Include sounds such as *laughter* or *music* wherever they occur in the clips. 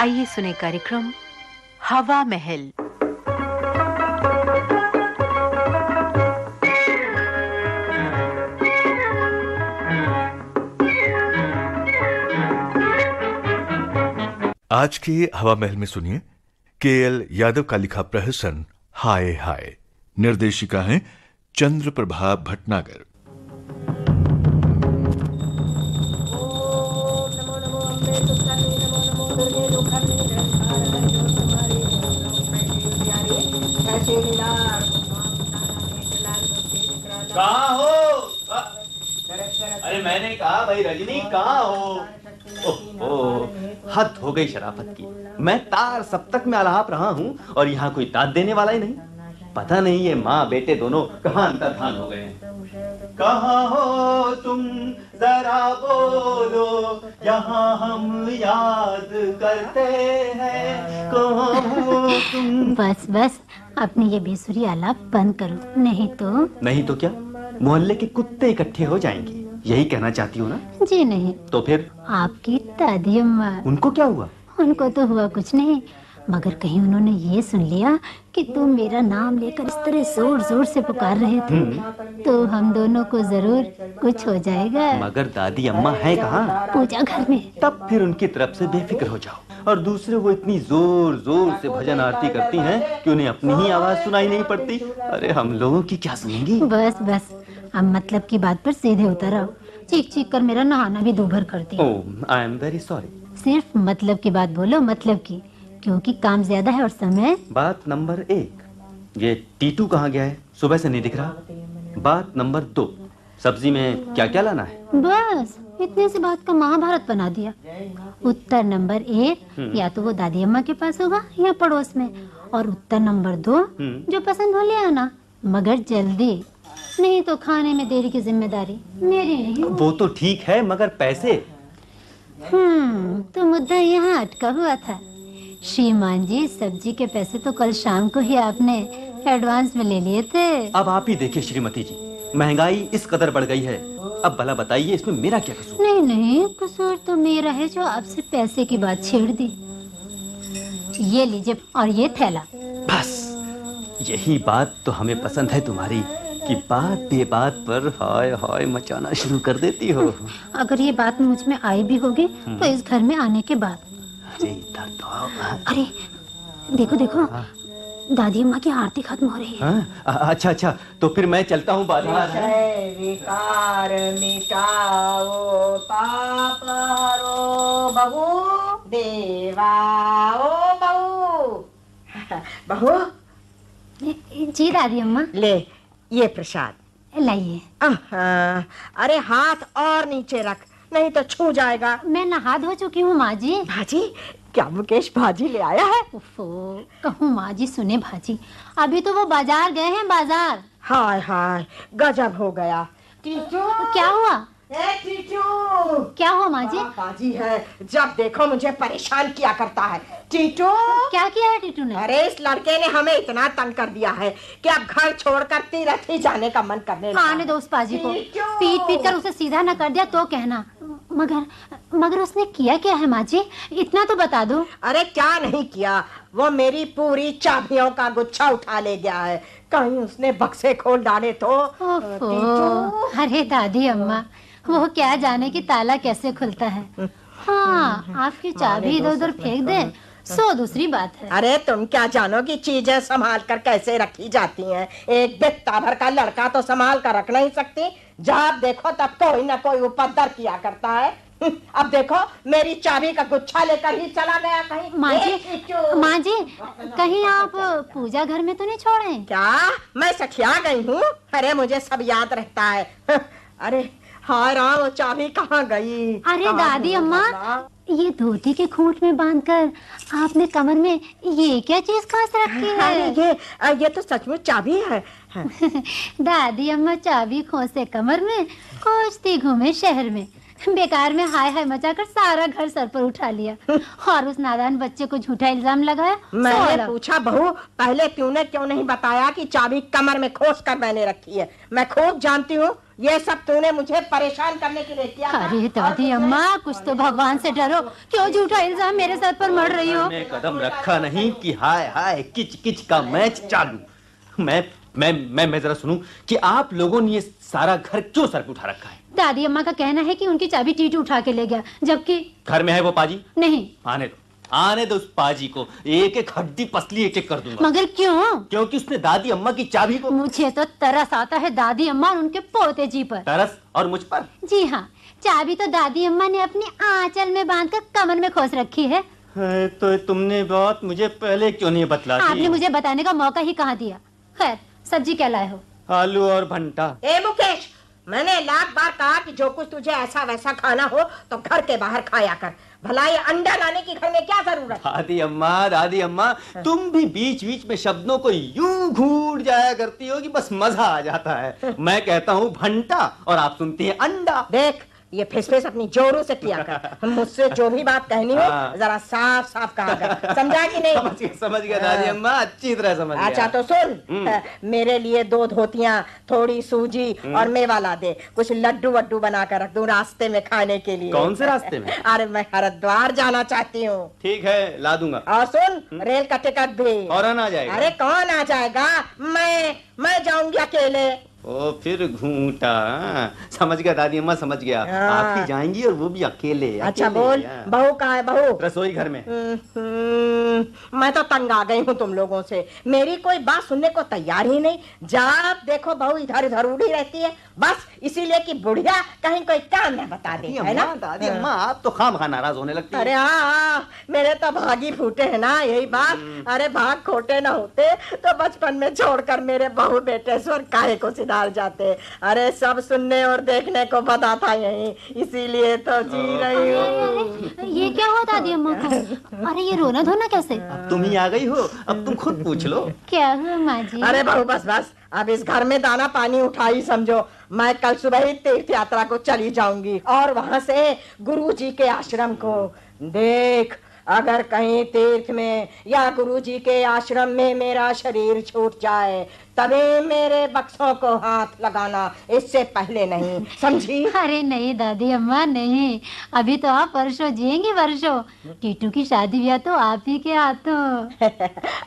आइए सुने कार्यक्रम हवा महल। आज के हवा महल में सुनिए के एल यादव का लिखा प्रहसन, हाय हाय। निर्देशिका हैं चंद्र प्रभा भटनागर। कहाँ हो? अरे मैंने कहा भाई रजनी कहा हो? ओह हद हो गई शराफत की। मैं तार सप्तक में अलाप रहा हूँ और यहाँ कोई दाद देने वाला ही नहीं। पता नहीं ये माँ बेटे दोनों कहाँ अंतर्धान हो गए हैं। कहाँ हो तुम? जरा बोलो यहाँ हम याद करते हैं। कहाँ हो तुम? बस बस अपनी ये बेसुरी आलाप बंद करो। नहीं तो? नहीं तो क्या? मोहल्ले के कुत्ते इकट्ठे हो जाएँगे। यही कहना चाहती हो ना? जी नहीं। तो फिर? आपकी दादी अम्मा। उनको क्या हुआ? उनको तो हुआ कुछ नहीं मगर कहीं उन्होंने ये सुन लिया कि तुम मेरा नाम लेकर इस तरह ज़ोर ज़ोर से पुकार रहे थे तो हम दोनों को ज़रूर कुछ हो जाएगा। मगर दादी अम्मा है कहाँ? पूजा घर में। तब फिर उनकी तरफ़ से बेफिक्र हो जाओ। और दूसरे वो इतनी ज़ोर ज़ोर से भजन आरती करती हैं कि उन्हें अपनी ही आवाज़ सुनाई नहीं पड़ती। अरे हम लोगों की क्या सुनेंगी? बस बस। अब मतलब की बात पर सीधे उतर आओ। चीख चीख कर मेरा नहाना भी दूभर कर दिया। आई एम वेरी सॉरी सिर्फ़ मतलब की बात बोलो मतलब की क्योंकि काम ज़्यादा है और समय बात नंबर एक ये टीटू कहाँ गया है? सुबह से नहीं दिख रहा। बात नंबर दो सब्ज़ी में क्या क्या लाना है? बस इतने से बात का महाभारत बना दिया। उत्तर नंबर एक या तो वो दादी अम्मा के पास होगा या पड़ोस में। और उत्तर नंबर दो हम्म। जो पसंद हो ले आना मगर जल्दी। नहीं तो खाने में देरी की ज़िम्मेदारी। मेरी नहीं वो तो ठीक है मगर पैसे? हम्म तो मुद्दा यहाँ अटका हुआ था। श्रीमान जी सब्ज़ी के पैसे तो कल शाम को ही आपने एडवांस में ले लिए थे। अब आप ही देखिए श्रीमती जी महँगाई इस कदर बढ़ गई है। अब भला बताइए इसमें मेरा क्या कसूर? नहीं नहीं कसूर तो मेरा है जो आपसे पैसे की बात छेड़ दी। ये लीजिए और ये थैला। बस यही बात तो हमें पसंद है तुम्हारी। कि बात बेबात पर हाय हाय मचाना शुरू कर देती हो। अगर ये बात मुझमें आई भी होगी तो इस घर में आने के बाद। अरे इधर तो अरे देखो देखो दादी अम्मा की आरती खत्म हो रही है। हाँ? अच्छा अच्छा तो फिर मैं चलता हूँ विकार मिटाओ पाप हरो बहू देवाओ बहू। *laughs* बहू? जी दादी अम्मा। ले। ये प्रसाद। लाइए। अरे हाथ और नीचे रख नहीं तो छू जाएगा। मैं नहा धो चुकी हूँ माँ जी भाजी क्या मुकेश भाजी ले आया है? उफो कहूँ माँ जी सुने भाजी। अभी तो वो बाज़ार गए हैं बाज़ार। हाय हाय गजब हो गया। टीचू! क्या हुआ? ए टीचू! क्या हुआ माँ जी बाजी है? जब देखो मुझे परेशान किया करता है। टीटू? क्या किया है टीटू ने? अरे इस लड़के ने हमें इतना तंग कर दिया है कि अब घर छोड़कर तीरथ ही जाने का मन करने लगा। आने दो उस पाजी को पीट पीट कर उसे सीधा न कर दिया तो कहना मगर मगर उसने किया क्या है माँ जी? इतना तो बता दो। अरे क्या नहीं किया? वो मेरी पूरी चाबियों का गुच्छा उठा ले गया है। कहीं उसने बक्से खोल डाले तो? अरे दादी अम्मा वो क्या जाने की ताला कैसे खुलता है। *laughs* हाँ आपकी चाबी इधर उधर फेंक दे। सो दूसरी बात है। अरे तुम क्या जानो कि चीज़ें संभाल कर कैसे रखी जाती हैं? एक बित्ता भर का लड़का तो संभाल कर रख नहीं सकती। जब देखो तब कोई ना कोई उपद्र किया करता है। हम्म, अब देखो मेरी चाबी का गुच्छा लेकर ही चला गया कहीं। माँ जी माँ जी कहीं आप पूजा घर में तो नहीं छोड़े? क्या? मैं सखिया गई हूँ? अरे मुझे सब याद रहता है। अरे हाँ राम चाबी कहाँ गई? अरे दादी अम्मा? ये धोती के खूंट में बांधकर आपने कमर में ये क्या चीज़ खास रखी अरे है ये ये तो सचमुच चाबी है हाँ। *laughs* दादी अम्मा चाबी खोसे कमर में खोजती घूमे शहर में। बेकार में हाय हाय मचाकर सारा घर सर पर उठा लिया। *laughs* और उस नादान बच्चे को झूठा इल्ज़ाम लगाया मैंने पूछा बहू पहले तूने क्यों नहीं बताया कि चाबी कमर में खोस कर मैंने रखी है? मैं खूब जानती हूँ ये सब तूने मुझे परेशान करने के लिए किया था। अरे दादी अम्मा कुछ तो भगवान से डरो। क्यों झूठा इल्ज़ाम मेरे सर पर मर रही हो? मैंने कदम रखा नहीं कि हाय हाय किच किच का मैच चालू। मैं मैं मैं मैं जरा सुनूं कि आप लोगों ने ये सारा घर क्यों सर उठा रखा है? दादी अम्मा का कहना है कि उनकी चाबी टीटू उठा के ले गया जबकि घर में है वो पाजी? नहीं। आने दो। आने दो उस पाजी को। एक एक हड्डी पसली एक एक कर दूँगा। मगर क्यों? क्योंकि उसने दादी अम्मा की चाबी को मुझे तो तरस आता है दादी अम्मा और उनके पोते जी पर। तरस और मुझ पर? जी हाँ चाबी तो दादी अम्मा ने अपनी आंचल में बाँध कर कमर में खोस रखी है। है, तो तुमने बात मुझे पहले क्यों नहीं बतलाई आपने मुझे बताने का मौका ही कहाँ दिया? खैर सब्ज़ी क्या लाए हो? आलू और भंटा। ए मुकेश मैंने लाख बार कहा कि जो कुछ तुझे ऐसा वैसा खाना हो तो घर के बाहर खाया कर। भला ये अंडा लाने की घर में क्या ज़रूरत? दादी अम्मा दादी अम्मा तुम भी बीच बीच में शब्दों को यूँ घूट जाया करती हो कि बस मज़ा आ जाता है। *laughs* मैं कहता हूँ भंटा और आप सुनती है अंडा। देख ये फिसफिस अपनी जोरों से किया कर। *laughs* मुझसे जो भी बात कहनी हो हाँ। जरा साफ़ साफ़ कहा कर। समझा कि नहीं? समझ गया समझ गया दादी अम्मा अच्छी तरह समझ गया। अच्छा तो सुन। हम्म। मेरे लिए दो धोतियाँ थोड़ी सूजी और मेवा ला दे। कुछ लड्डू वड्डू बना कर रख दूँ रास्ते में खाने के लिए। कौन से रास्ते में? *laughs* अरे मैं हरिद्वार जाना चाहती हूँ। ठीक है ला दूँगा। और सुन रेल का टिकट भी। फ़ौरन आ जाएगा। अरे कौन आ जाएगा? मैं मैं जाऊँगी अकेले। ओ फिर घूंटा। हाँ, समझ गया दादी अम्मा समझ गया। हाँ। आप ही जाएँगी और वो भी अकेले अच्छा अकेले, बोल। हाँ। बहू कहाँ है बहू? रसोई घर में। हम्म, मैं तो तंग आ गई हूँ तुम लोगों से। मेरी कोई बात सुनने को तैयार ही नहीं। जब देखो बहू इधर इधर उड़ी रहती है। बस इसीलिए कि बुढ़िया कहीं कोई काम न बता दे है ना? दादी अम्मा आप तो खाम खा नाराज़ होने लगती अरे हाँ हाँ मेरे तो भागी फूटे है ना यही बात। अरे भाग खोटे ना होते तो बचपन में छोड़कर मेरे बहू बेटे स्वर काहे को सिधार जाते अरे सब सुनने और देखने को बता था यही। इसीलिए तो जी रही हूँ। ये क्या हुआ दादी अम्मा को? अरे ये रोना धोना कैसे? अब तुम ही आ गई हो अब तुम खुद पूछ लो। क्या हुआ माँ जी? अरे बहू बस बस अब इस घर में दाना पानी उठाई समझो। मैं कल सुबह ही तीर्थ यात्रा को चली जाऊँगी और वहाँ से गुरु जी के आश्रम को। देख अगर कहीं तीर्थ में या गुरु जी के आश्रम में मेरा शरीर छूट जाए तभी मेरे बक्सों को हाथ लगाना इससे पहले नहीं। समझी? *laughs* अरे नहीं दादी अम्मा नहीं। अभी तो आप वर्षों जिएँगी वर्षों। टीटू की शादी ब्याह तो आप ही के हाथों। *laughs*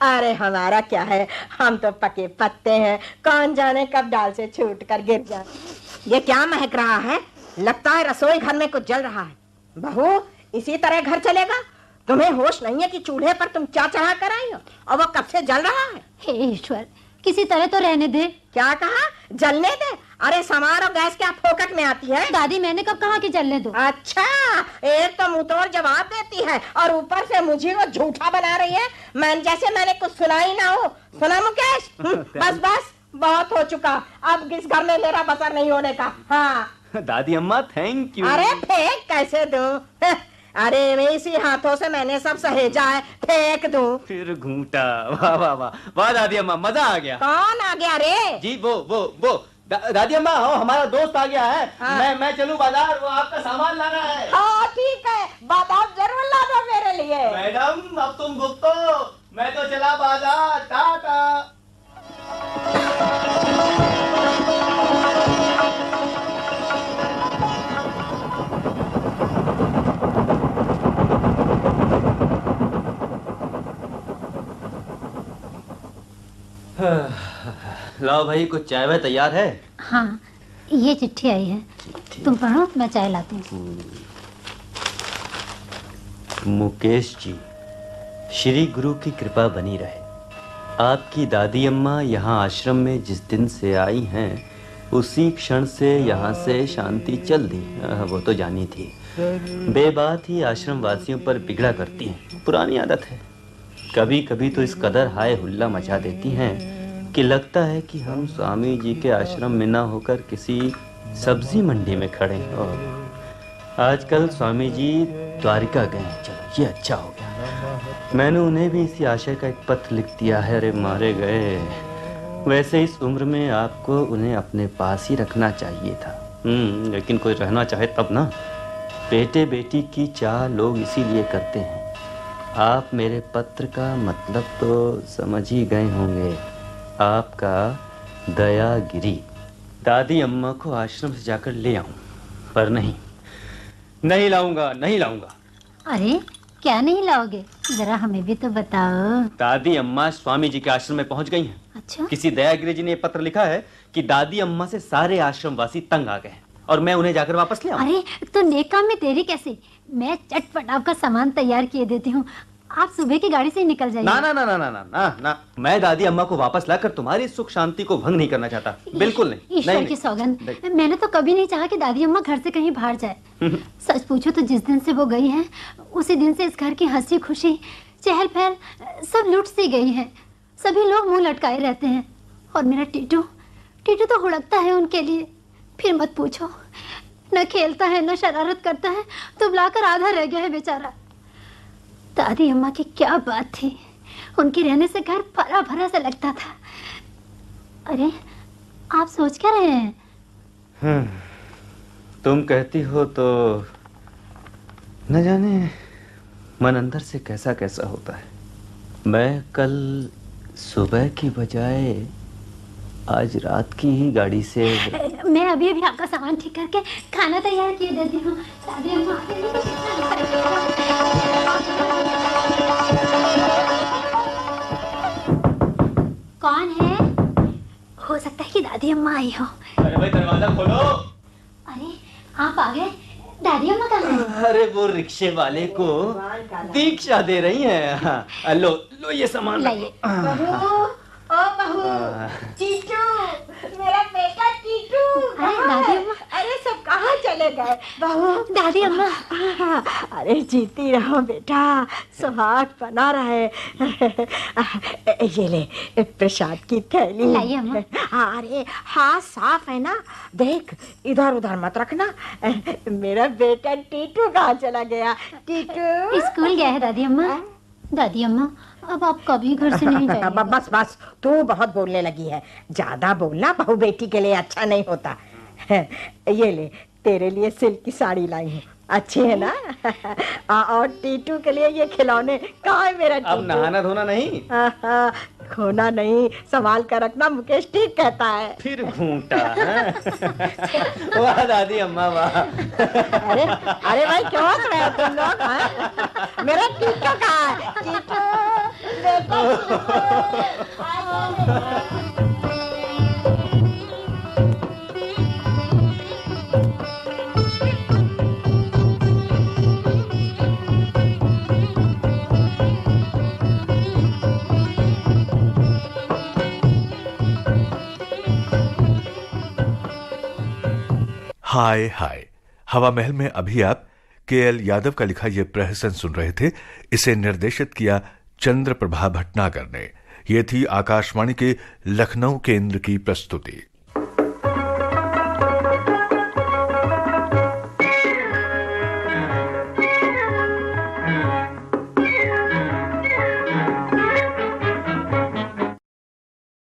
अरे हमारा क्या है? हम तो पके पत्ते हैं। कौन जाने कब डाल से छूट कर गिर जाए। ये क्या महक रहा है? लगता है रसोई घर में कुछ जल रहा है। बहू इसी तरह घर चलेगा? तुम्हें होश नहीं है कि चूल्हे पर तुम क्या चढ़ा कर आई हो? और वो कब से जल रहा है? हे ईश्वर किसी तरह तो रहने दे। क्या कहा? जलने दे? अरे समार और गैस क्या फोकट में आती है? दादी मैंने कब कहा कि जलने दो? अच्छा एक तो मुंहतोड़ जवाब देती है और ऊपर से मुझे वो झूठा बना रही है। मैं जैसे मैंने कुछ सुना ही ना हो। सुना मुकेश? *laughs* हम्म, बस बस बहुत हो चुका। अब इस घर में मेरा बसर नहीं होने का। हाँ। दादी अम्मा थैंक यू अरे फेंक कैसे दूँ? *laughs* अरे मैं इसी हाथों से मैंने सब सहेजा है फेंक दूँ। फिर घूंटा। वाह वाह वाह। वाह दादी अम्मा मज़ा आ गया। कौन आ गया रे? जी वो वो वो। दा, दादी अम्मा हो हमारा दोस्त आ गया है। हाँ। मैं मैं चलूँ बाज़ार वो आपका सामान लाना है। हाँ ठीक है। बादाम ज़रूर ला दो मेरे लिए। मैडम अब तुम भुगतो मैं तो चला बाज़ार। टाटा। लाओ भाई कुछ चाय वाय तैयार है? हाँ ये चिट्ठी आई है। तुम पढ़ो मैं चाय लाती हूँ। मुकेश जी श्री गुरु की कृपा बनी रहे। आपकी दादी अम्मा यहाँ आश्रम में जिस दिन से आई हैं उसी क्षण से यहाँ से शांति चल दी। वो तो जानी थी। बेबात ही आश्रम वासियों पर बिगड़ा करती हैं। पुरानी आदत है। कभी कभी तो इस कदर हाय हुल्ला मचा देती हैं। कि लगता है कि हम स्वामी जी के आश्रम में ना होकर किसी सब्ज़ी मंडी में खड़े हैं और आजकल स्वामी जी द्वारिका गए हैं। चलो, ये अच्छा हो गया। मैंने उन्हें भी इसी आशय का एक पत्र लिख दिया है। अरे, मारे गए। वैसे इस उम्र में आपको उन्हें अपने पास ही रखना चाहिए था। हम्म लेकिन कोई रहना चाहे तब ना। बेटे बेटी की चाह लोग इसीलिए करते हैं। आप मेरे पत्र का मतलब तो समझ ही गए होंगे। आपका दयागिरी। दादी अम्मा को आश्रम से जाकर ले आऊँ पर नहीं। नहीं लाऊँगा नहीं लाऊँगा। अरे क्या नहीं लाओगे? जरा हमें भी तो बताओ। दादी अम्मा स्वामी जी के आश्रम में पहुँच गई हैं। अच्छा। किसी दयागिरी जी ने पत्र लिखा है कि दादी अम्मा से सारे आश्रम वासी तंग आ गए हैं और मैं उन्हें जाकर वापस ले आऊँ। अरे तो नेक में देरी कैसे? मैं चटपट आपका सामान तैयार किए देती हूँ। आप सुबह की गाड़ी से ही निकल जाइए। ना ना ना ना ना ना ना ना। मैं दादी अम्मा को वापस लाकर तुम्हारी सुख शांति को भंग नहीं करना चाहता। बिल्कुल नहीं। ईश्वर नहीं, की सौगंध। मैंने तो कभी नहीं चाहा कि दादी अम्मा घर से कहीं बाहर जाए। सच पूछो तो जिस दिन से वो गई हैं उसी दिन से इस घर की हँसी खुशी चहल पहल सब लुट सी गई है। सभी लोग मुँह लटकाए रहते हैं। और मेरा टीटू टीटू तो हुड़कता है उनके लिए। फिर मत पूछो। न खेलता है न शरारत करता है तो बुलाकर आधा रह गया है बेचारा। दादी अम्मा की क्या बात थी? उनके रहने से घर भरा भरा सा लगता था। अरे आप सोच क्या रहे हैं? हम्म, तुम कहती हो तो न जाने मन अंदर से कैसा कैसा होता है। मैं कल सुबह की बजाय आज रात की ही गाड़ी से मैं अभी अभी आपका सामान ठीक करके खाना तैयार किए देती हूँ। दादी अम्मा आई हो। अरे भाई दरवाज़ा खोलो। अरे आप आ गए? दादी अम्मा कहाँ है? अरे वो रिक्शे वाले को दीक्षा दे रही हैं। हाँ, लो लो ये सामान लाइए। ओ बहू टीटू मेरा बेटा टीटू अरे दादी अम्मा। अरे सब कहाँ चले गए? बहू दादी अम्मा। अरे जीती रहो बेटा सुहाग बना रहे। ये ले प्रसाद की थैली। लाइए अम्मा। अरे हाथ साफ़ है ना? देख इधर उधर मत रखना। मेरा बेटा टीटू कहाँ चला गया? टीटू? स्कूल गया है दादी अम्मा। दादी अम्मा अब आप कभी घर से नहीं *laughs* जाइए बस बस तू बहुत बोलने लगी है। ज़्यादा बोलना बहू बेटी के लिए अच्छा नहीं होता। *laughs* ये ले तेरे लिए सिल्क की साड़ी लाई हूँ। अच्छी है ना? *laughs* आ, और टीटू के लिए ये खिलौने। कहा है मेरा अब नहाना धोना नहीं? खोना नहीं। संभाल कर रखना मुकेश ठीक कहता है। फिर घूंटा हाँ? वाह दादी अम्मा वाह। अरे अरे भाई क्यों? हंस रहे हो तुम लोग हाँ? मेरा टीटू कहाँ हाय हाय। हवा महल में अभी आप के एल यादव का लिखा यह प्रहसन सुन रहे थे। इसे निर्देशित किया चंद्र प्रभा भटनागर ने। यह थी आकाशवाणी के लखनऊ केंद्र की प्रस्तुति।